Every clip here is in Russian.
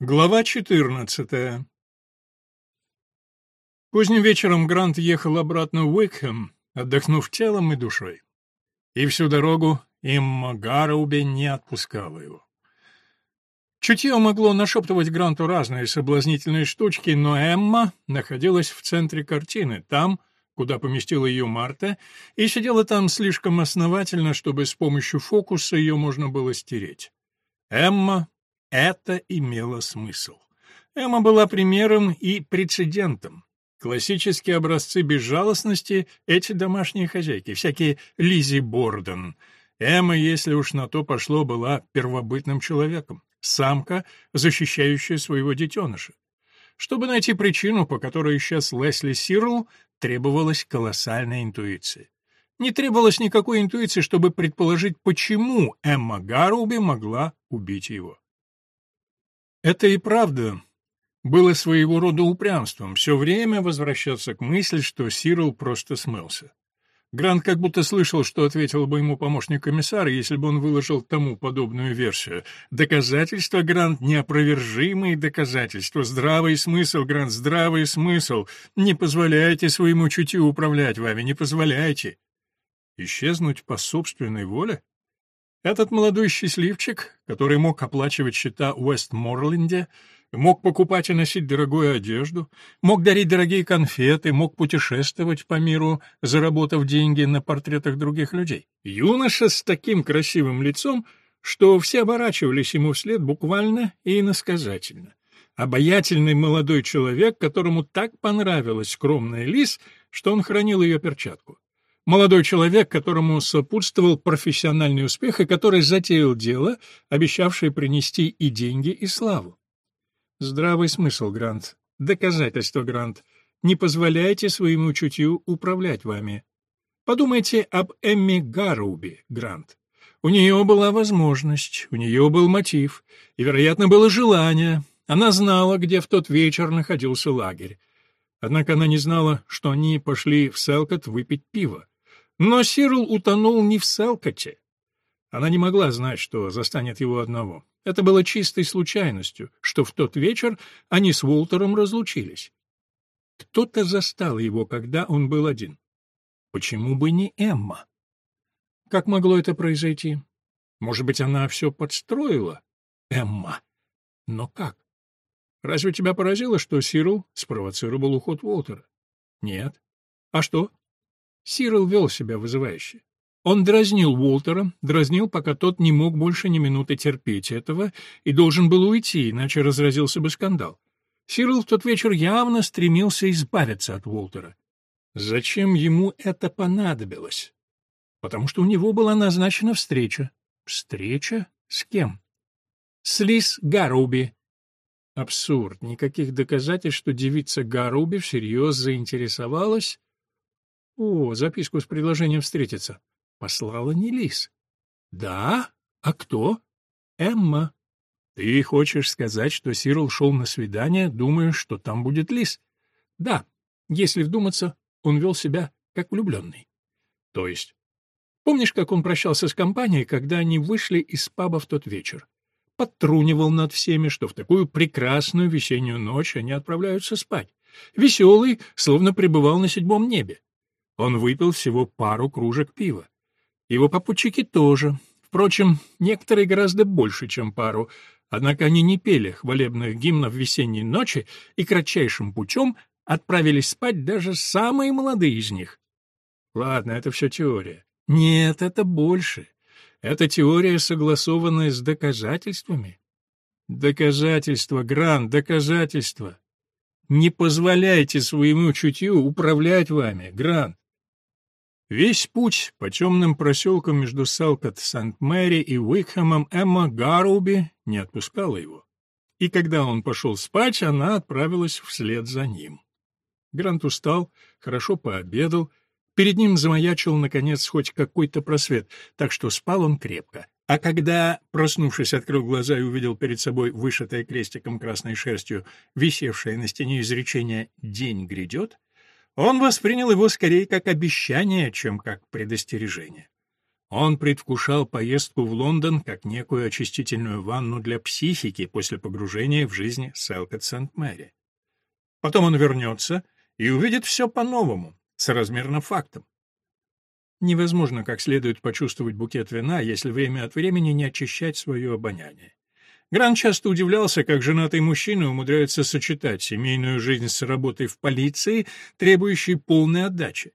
Глава 14 Поздним вечером Грант ехал обратно в Уикхэм, отдохнув телом и душой. И всю дорогу Имма Гарроуби не отпускала его. Чутье могло нашептывать Гранту разные соблазнительные штучки, но Эмма находилась в центре картины, там, куда поместила ее Марта, и сидела там слишком основательно, чтобы с помощью фокуса ее можно было стереть. Эмма это имело смысл. Эмма была примером и прецедентом. Классические образцы безжалостности — эти домашние хозяйки, всякие Лизи Борден. Эмма, если уж на то пошло, была первобытным человеком, самка, защищающая своего детеныша. Чтобы найти причину, по которой исчез Лесли Сирл, требовалась колоссальная интуиция. Не требовалось никакой интуиции, чтобы предположить, почему Эмма Гаруби могла убить его. Это и правда было своего рода упрямством, все время возвращаться к мысли, что Сирл просто смылся. Грант как будто слышал, что ответил бы ему помощник комиссара, если бы он выложил тому подобную версию. Доказательства, Грант, неопровержимые доказательства, здравый смысл, Грант, здравый смысл. Не позволяйте своему чутью управлять вами, не позволяйте. Исчезнуть по собственной воле? Этот молодой счастливчик, который мог оплачивать счета в Уэстморленде, мог покупать и носить дорогую одежду, мог дарить дорогие конфеты, мог путешествовать по миру, заработав деньги на портретах других людей. Юноша с таким красивым лицом, что все оборачивались ему вслед буквально и иносказательно. Обаятельный молодой человек, которому так понравилась скромная лис, что он хранил ее перчатку. Молодой человек, которому сопутствовал профессиональный успех и который затеял дело, обещавшее принести и деньги, и славу. Здравый смысл, Грант. Доказательство, Грант. Не позволяйте своему чутью управлять вами. Подумайте об Эмми Гарроуби, Грант. У нее была возможность, у нее был мотив, и, вероятно, было желание. Она знала, где в тот вечер находился лагерь. Однако она не знала, что они пошли в Селкот выпить пиво. Но Сирл утонул не в Селкоте. Она не могла знать, что застанет его одного. Это было чистой случайностью, что в тот вечер они с Уолтером разлучились. Кто-то застал его, когда он был один. Почему бы не Эмма? Как могло это произойти? Может быть, она все подстроила? Эмма. Но как? Разве тебя поразило, что Сирл спровоцировал уход Уолтера? Нет. А что? Сирил вел себя вызывающе. Он дразнил Уолтера, дразнил, пока тот не мог больше ни минуты терпеть этого и должен был уйти, иначе разразился бы скандал. Сирил в тот вечер явно стремился избавиться от Уолтера. Зачем ему это понадобилось? Потому что у него была назначена встреча. Встреча? С кем? С Лис Гаруби. Абсурд. Никаких доказательств, что девица Гаруби всерьез заинтересовалась о, записку с предложением встретиться. Послала не Лис. Да? А кто? Эмма. Ты хочешь сказать, что Сирл шел на свидание, думая, что там будет Лис? Да. Если вдуматься, он вел себя как влюбленный. То есть? Помнишь, как он прощался с компанией, когда они вышли из паба в тот вечер? Подтрунивал над всеми, что в такую прекрасную весеннюю ночь они отправляются спать. Веселый, словно пребывал на седьмом небе. Он выпил всего пару кружек пива. Его попутчики тоже. Впрочем, некоторые гораздо больше, чем пару. Однако они не пели хвалебных гимнов весенней ночи и кратчайшим путем отправились спать даже самые молодые из них. Ладно, это все теория. Нет, это больше. Это теория, согласованная с доказательствами. Доказательства, Грант, доказательства. Не позволяйте своему чутью управлять вами, Грант. Весь путь по темным проселкам между Селкот, Сент-Мэри и Уикхэмом Эмма Гаруби не отпускала его. И когда он пошел спать, она отправилась вслед за ним. Грант устал, хорошо пообедал, перед ним замаячил, наконец, хоть какой-то просвет, так что спал он крепко. А когда, проснувшись, открыл глаза и увидел перед собой вышитое крестиком красной шерстью, висевшее на стене изречение «День грядет», он воспринял его скорее как обещание, чем как предостережение. Он предвкушал поездку в Лондон как некую очистительную ванну для психики после погружения в жизнь Селкот Сент-Мэри. Потом он вернется и увидит все по-новому, соразмерно фактам. Невозможно как следует почувствовать букет вина, если время от времени не очищать свое обоняние. Гран часто удивлялся, как женатые мужчины умудряются сочетать семейную жизнь с работой в полиции, требующей полной отдачи.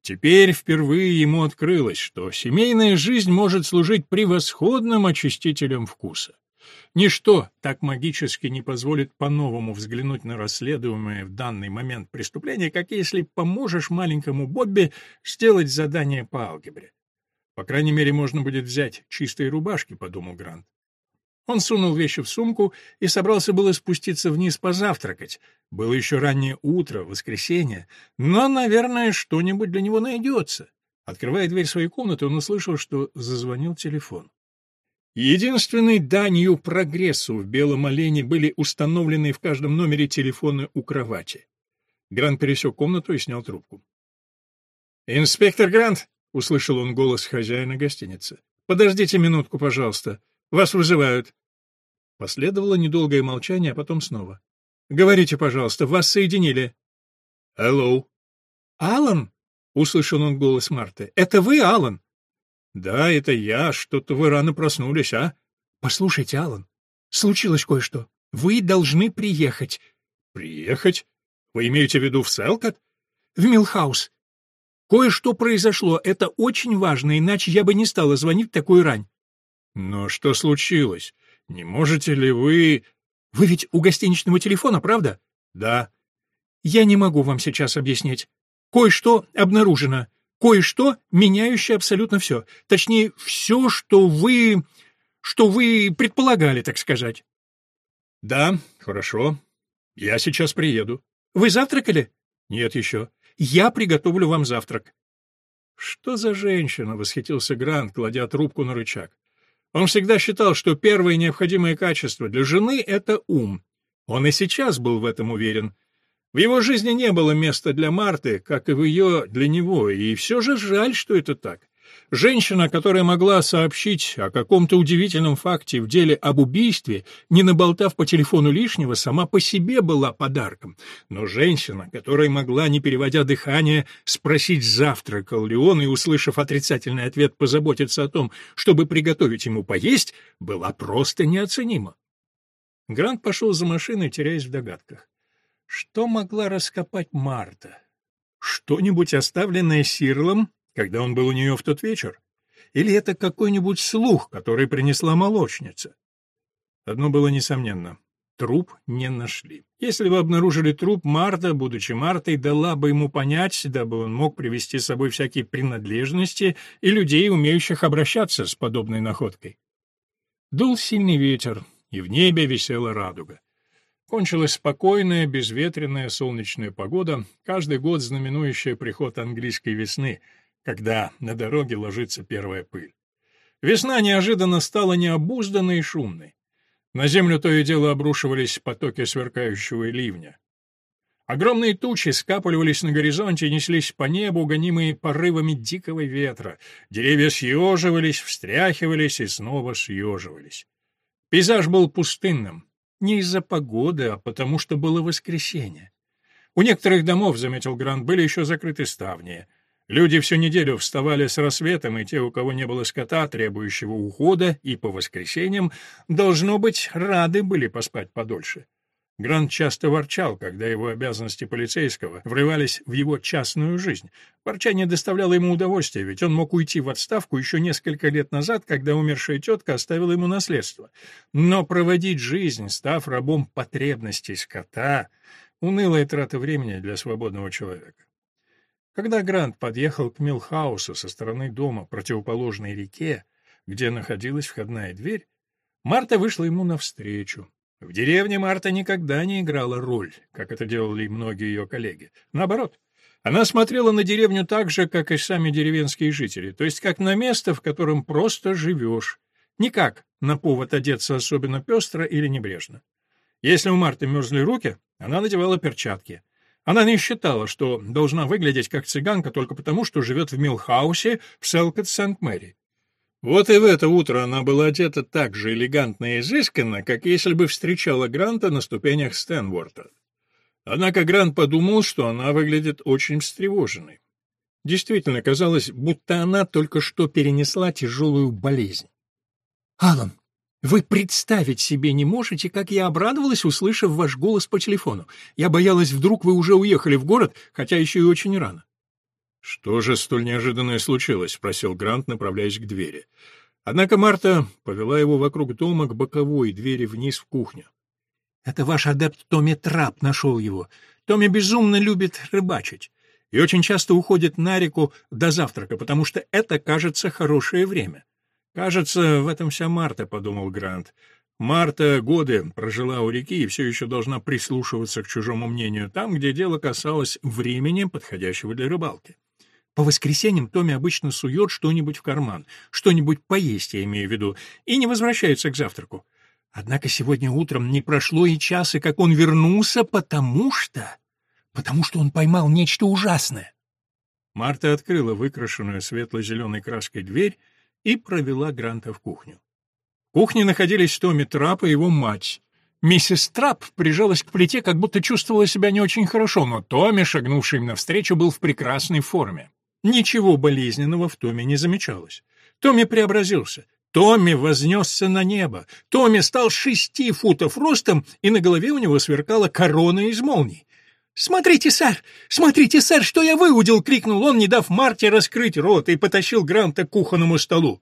Теперь впервые ему открылось, что семейная жизнь может служить превосходным очистителем вкуса. Ничто так магически не позволит по-новому взглянуть на расследуемое в данный момент преступление, как если поможешь маленькому Бобби сделать задание по алгебре. По крайней мере, можно будет взять чистые рубашки, подумал Грант. Он сунул вещи в сумку и собрался было спуститься вниз позавтракать. Было еще раннее утро, воскресенье, но, наверное, что-нибудь для него найдется. Открывая дверь своей комнаты, он услышал, что зазвонил телефон. Единственной данью прогрессу в «Белом олене» были установлены в каждом номере телефоны у кровати. Грант пересек комнату и снял трубку. «Инспектор Грант!» — услышал он голос хозяина гостиницы. «Подождите минутку, пожалуйста. Вас вызывают». Последовало недолгое молчание, а потом снова. «Говорите, пожалуйста, вас соединили». «Hello». «Алан?» — услышал он голос Марты. «Это вы, Алан?» «Да, это я. Что-то вы рано проснулись, а?» «Послушайте, Алан, случилось кое-что. Вы должны приехать». «Приехать? Вы имеете в виду в Селкот?» «В Милхаус. Кое-что произошло. Это очень важно, иначе я бы не стала звонить в такую рань». «Но что случилось? Не можете ли вы...» «Вы ведь у гостиничного телефона, правда?» «Да». «Я не могу вам сейчас объяснить. Кое-что обнаружено кое-что, меняющее абсолютно все. Точнее, все, что вы... что вы предполагали, так сказать. Да, хорошо. Я сейчас приеду. Вы завтракали? Нет еще. Я приготовлю вам завтрак. Что за женщина, восхитился Грант, кладя трубку на рычаг. Он всегда считал, что первое необходимое качество для жены — это ум. Он и сейчас был в этом уверен. В его жизни не было места для Марты, как и в ее для него, и все же жаль, что это так. Женщина, которая могла сообщить о каком-то удивительном факте в деле об убийстве, не наболтав по телефону лишнего, сама по себе была подарком. Но женщина, которая могла, не переводя дыхание, спросить, завтракал ли он, и, услышав отрицательный ответ, позаботиться о том, чтобы приготовить ему поесть, была просто неоценима. Грант пошел за машиной, теряясь в догадках. Что могла раскопать Марта? Что-нибудь оставленное Сирлом, когда он был у нее в тот вечер? Или это какой-нибудь слух, который принесла молочница? Одно было несомненно. Труп не нашли. Если бы обнаружили труп, Марта, будучи Мартой, дала бы ему понять, дабы он мог привести с собой всякие принадлежности и людей, умеющих обращаться с подобной находкой. Дул сильный ветер, и в небе висела радуга. Кончилась спокойная, безветренная солнечная погода, каждый год знаменующая приход английской весны, когда на дороге ложится первая пыль. Весна неожиданно стала необузданной и шумной. На землю то и дело обрушивались потоки сверкающего ливня. Огромные тучи скапливались на горизонте и неслись по небу, гонимые порывами дикого ветра. Деревья съеживались, встряхивались и снова съеживались. Пейзаж был пустынным, не из-за погоды, а потому что было воскресенье. У некоторых домов, заметил Грант, были еще закрыты ставни. Люди всю неделю вставали с рассветом, и те, у кого не было скота, требующего ухода, и по воскресеньям, должно быть, рады были поспать подольше. Грант часто ворчал, когда его обязанности полицейского врывались в его частную жизнь. Ворчание доставляло ему удовольствие, ведь он мог уйти в отставку еще несколько лет назад, когда умершая тетка оставила ему наследство. Но проводить жизнь, став рабом потребностей скота — унылая трата времени для свободного человека. Когда Грант подъехал к Милхаусу со стороны дома, противоположной реке, где находилась входная дверь, Марта вышла ему навстречу. В деревне Марта никогда не играла роль, как это делали многие ее коллеги. Наоборот, она смотрела на деревню так же, как и сами деревенские жители, то есть как на место, в котором просто живешь. Никак на повод одеться особенно пестро или небрежно. Если у Марты мерзли руки, она надевала перчатки. Она не считала, что должна выглядеть как цыганка только потому, что живет в Милхаусе в Селкот-Сент-Мэри. Вот и в это утро она была одета так же элегантно и изысканно, как если бы встречала Гранта на ступенях Стэнворта. Однако Грант подумал, что она выглядит очень встревоженной. Действительно, казалось, будто она только что перенесла тяжелую болезнь. «Алан, вы представить себе не можете, как я обрадовалась, услышав ваш голос по телефону. Я боялась, вдруг вы уже уехали в город, хотя еще и очень рано». «Что же столь неожиданное случилось?» — спросил Грант, направляясь к двери. Однако Марта повела его вокруг дома к боковой двери вниз в кухню. «Это ваш адепт Томми Трап нашел его. Томми безумно любит рыбачить и очень часто уходит на реку до завтрака, потому что это, кажется, хорошее время. «Кажется, в этом вся Марта», — подумал Грант. Марта годы прожила у реки и все еще должна прислушиваться к чужому мнению там, где дело касалось времени, подходящего для рыбалки. По воскресеньям Томми обычно сует что-нибудь в карман, что-нибудь поесть, я имею в виду, и не возвращается к завтраку. Однако сегодня утром не прошло и часа, как он вернулся, потому что... потому что он поймал нечто ужасное. Марта открыла выкрашенную светло-зеленой краской дверь и провела Гранта в кухню. В кухне находились Томми Трап и его мать. Миссис Трап прижалась к плите, как будто чувствовала себя не очень хорошо, но Томми, шагнувший им навстречу, был в прекрасной форме. Ничего болезненного в Томми не замечалось. Томми преобразился. Томми вознесся на небо. Томми стал шести футов ростом, и на голове у него сверкала корона из молний. «Смотрите, сэр! Смотрите, сэр, что я выудил!» — крикнул он, не дав Марте раскрыть рот, и потащил Гранта к кухонному столу.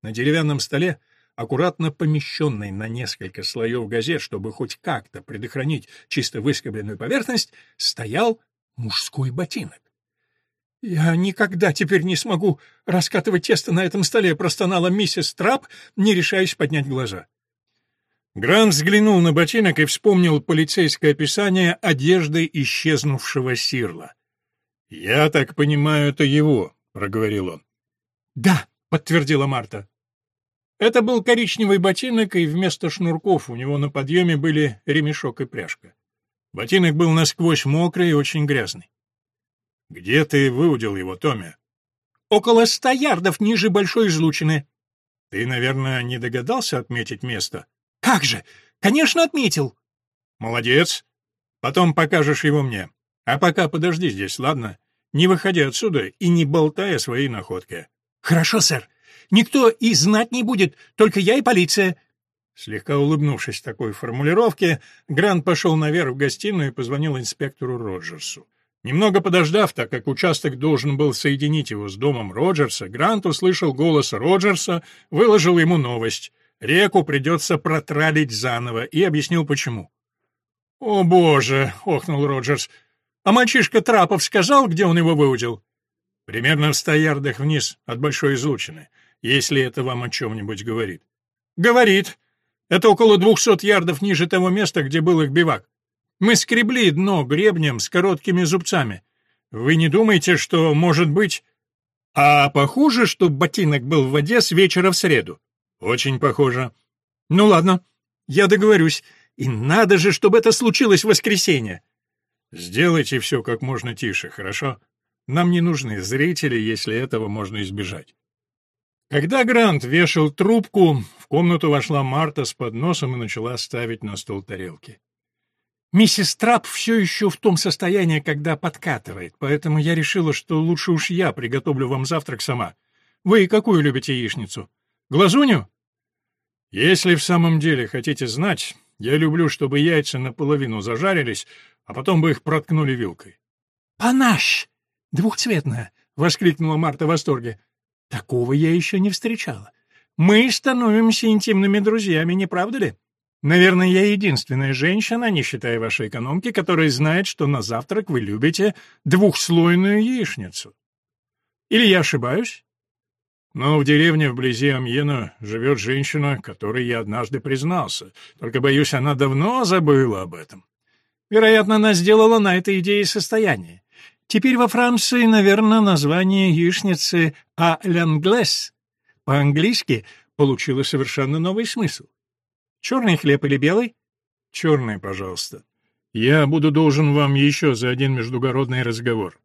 На деревянном столе, аккуратно помещенной на несколько слоев газет, чтобы хоть как-то предохранить чисто выскобленную поверхность, стоял мужской ботинок. «Я никогда теперь не смогу раскатывать тесто на этом столе», — простонала миссис Трап, не решаясь поднять глаза. Грант взглянул на ботинок и вспомнил полицейское описание одежды исчезнувшего Сирла. «Я так понимаю, это его», — проговорил он. «Да», — подтвердила Марта. Это был коричневый ботинок, и вместо шнурков у него на подъеме были ремешок и пряжка. Ботинок был насквозь мокрый и очень грязный. «Где ты выудил его, Томми?» «Около ста ярдов ниже большой излучины». «Ты, наверное, не догадался отметить место?» Как же? Конечно, отметил. Молодец. Потом покажешь его мне. А пока подожди здесь, ладно? Не выходи отсюда и не болтай о своей находке. Хорошо, сэр. Никто и знать не будет, только я и полиция. Слегка улыбнувшись такой формулировке, Грант пошел наверх в гостиную и позвонил инспектору Роджерсу. Немного подождав, так как участок должен был соединить его с домом Роджерса, Грант услышал голос Роджерса, выложил ему новость. Реку придется протралить заново, и объяснил почему. «О, боже!» — охнул Роджерс. «А мальчишка Трапов сказал, где он его выудил?» «Примерно в ста ярдах вниз от Большой излучины, если это вам о чем-нибудь говорит». «Говорит. Это около двухсот ярдов ниже того места, где был их бивак. Мы скребли дно гребнем с короткими зубцами. Вы не думаете, что, может быть...» «А похоже, что ботинок был в воде с вечера в среду?» Очень похоже. Ну ладно, я договорюсь. И надо же, чтобы это случилось в воскресенье. Сделайте все как можно тише, хорошо? Нам не нужны зрители, если этого можно избежать. Когда Грант вешал трубку, в комнату вошла Марта с подносом и начала ставить на стол тарелки. «Миссис Трап все еще в том состоянии, когда подкатывает, поэтому я решила, что лучше уж я приготовлю вам завтрак сама. Вы какую любите яичницу? Глазунью? Если в самом деле хотите знать, я люблю, чтобы яйца наполовину зажарились, а потом бы их проткнули вилкой. «Панаш! Двухцветная!» — воскликнула Марта в восторге. «Такого я еще не встречала. Мы становимся интимными друзьями, не правда ли? Наверное, я единственная женщина, не считая вашей экономки, которая знает, что на завтрак вы любите двухслойную яичницу. Или я ошибаюсь?» Но в деревне вблизи Амьена живет женщина, которой я однажды признался. Только, боюсь, она давно забыла об этом. Вероятно, она сделала на этой идее состояние. Теперь во Франции, наверное, название яичницы «а l'anglais» по-английски получило совершенно новый смысл. Черный хлеб или белый? Черный, пожалуйста. Я буду должен вам еще за один междугородный разговор.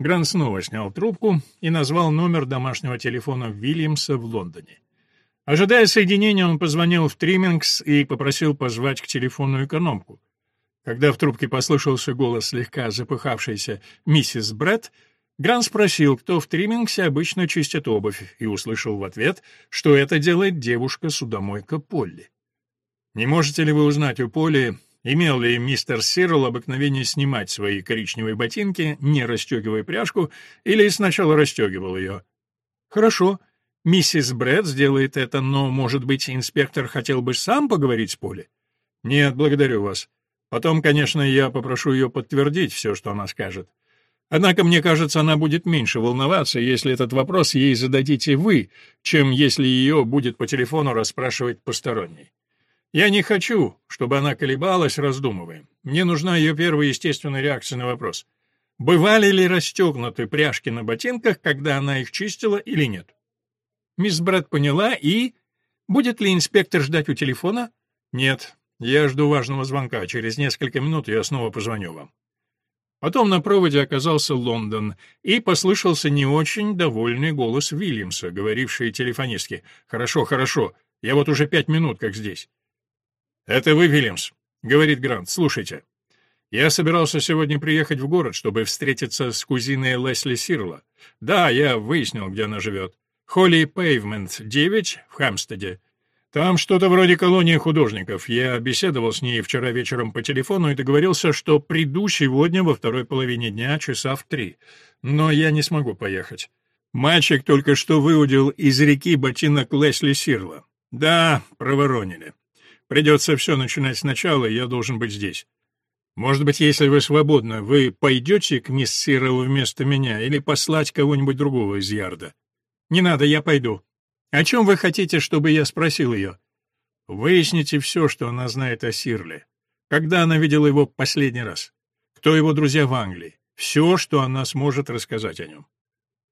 Грант снова снял трубку и назвал номер домашнего телефона Вильямса в Лондоне. Ожидая соединения, он позвонил в Триммингс и попросил позвать к телефону экономку. Когда в трубке послышался голос слегка запыхавшейся миссис Бретт, Грант спросил, кто в Триммингсе обычно чистит обувь, и услышал в ответ, что это делает девушка-судомойка Полли. «Не можете ли вы узнать у Полли, имел ли мистер Сирл обыкновение снимать свои коричневые ботинки, не расстегивая пряжку, или сначала расстегивал ее?» «Хорошо», Миссис Брэд сделает это, но, может быть, инспектор хотел бы сам поговорить с Полли? Нет, благодарю вас. Потом, конечно, я попрошу ее подтвердить все, что она скажет. Однако, мне кажется, она будет меньше волноваться, если этот вопрос ей зададите вы, чем если ее будет по телефону расспрашивать посторонний. Я не хочу, чтобы она колебалась, раздумывая. Мне нужна ее первая естественная реакция на вопрос. Бывали ли расстегнуты пряжки на ботинках, когда она их чистила или нет? Мисс Брэд поняла и... Будет ли инспектор ждать у телефона? Нет, я жду важного звонка. Через несколько минут я снова позвоню вам. Потом на проводе оказался Лондон, и послышался не очень довольный голос Вильямса, говоривший телефонистке. «Хорошо, хорошо, я вот уже пять минут как здесь». «Это вы, Вильямс?» — говорит Грант. «Слушайте, я собирался сегодня приехать в город, чтобы встретиться с кузиной Лесли Сирла. Да, я выяснил, где она живет. Холли Пейвмент, 9, в Хамстеде. Там что-то вроде колонии художников. Я беседовал с ней вчера вечером по телефону и договорился, что приду сегодня во второй половине дня, часа в три. Но я не смогу поехать. Мальчик только что выудил из реки ботинок Лесли Сирла. Да, проворонили. Придется все начинать сначала, и я должен быть здесь. Может быть, если вы свободны, вы пойдете к мисс Сирл вместо меня или послать кого-нибудь другого из Ярда? «Не надо, я пойду. О чем вы хотите, чтобы я спросил ее?» «Выясните все, что она знает о Сирле. Когда она видела его последний раз? Кто его друзья в Англии? Все, что она сможет рассказать о нем».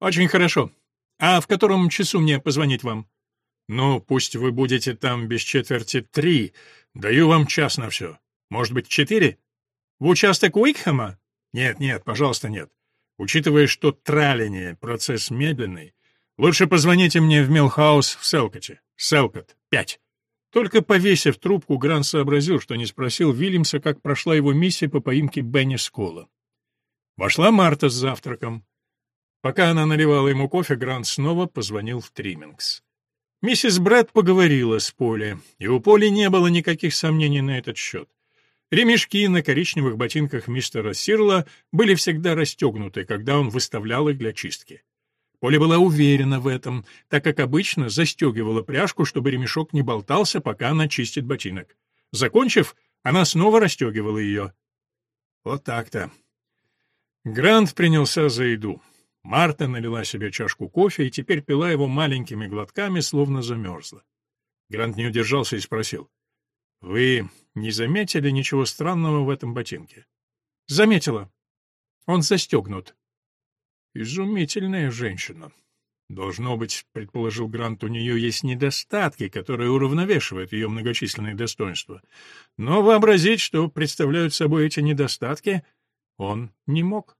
«Очень хорошо. А в котором часу мне позвонить вам?» «Ну, пусть вы будете там без четверти три. Даю вам час на все. Может быть, четыре?» «В участок Уикхэма?» «Нет, нет, пожалуйста, нет. Учитывая, что траление — процесс медленный, Лучше позвоните мне в Милхаус в Селкоте. Селкот, пять. Только повесив трубку, Грант сообразил, что не спросил Вильямса, как прошла его миссия по поимке Бенни Скола. Вошла Марта с завтраком. Пока она наливала ему кофе, Грант снова позвонил в Триммингс. Миссис Брэд поговорила с Поли, и у Поли не было никаких сомнений на этот счет. Ремешки на коричневых ботинках мистера Сирла были всегда расстегнуты, когда он выставлял их для чистки. Поля была уверена в этом, так как обычно застегивала пряжку, чтобы ремешок не болтался, пока она чистит ботинок. Закончив, она снова расстегивала ее. Вот так-то. Грант принялся за еду. Марта налила себе чашку кофе и теперь пила его маленькими глотками, словно замерзла. Грант не удержался и спросил. «Вы не заметили ничего странного в этом ботинке?» «Заметила. Он застегнут. Изумительная женщина. Должно быть, предположил Грант, у нее есть недостатки, которые уравновешивают ее многочисленные достоинства. Но вообразить, что представляют собой эти недостатки, он не мог.